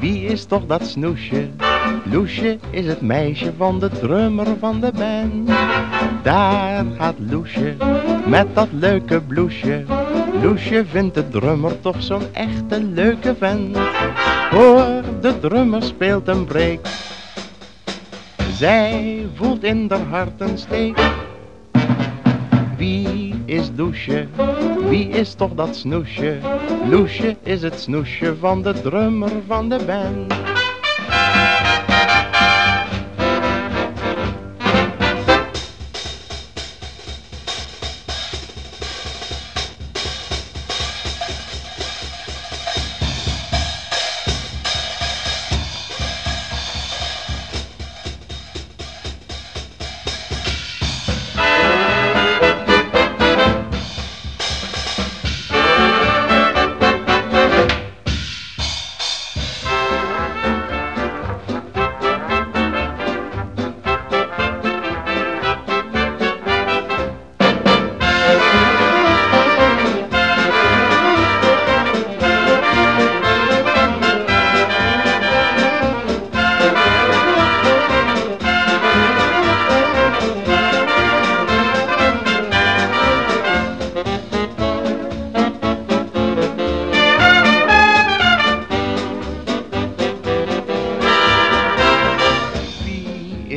Wie is toch dat snoesje? Loesje is het meisje van de drummer van de band. Daar gaat Loesje met dat leuke bloesje. Loesje vindt de drummer toch zo'n echte leuke vent. Hoor, de drummer speelt een break. Zij voelt in haar hart een steek. Wie is Loesje? Wie is toch dat snoesje? Loesje is het snoesje van de drummer van de band.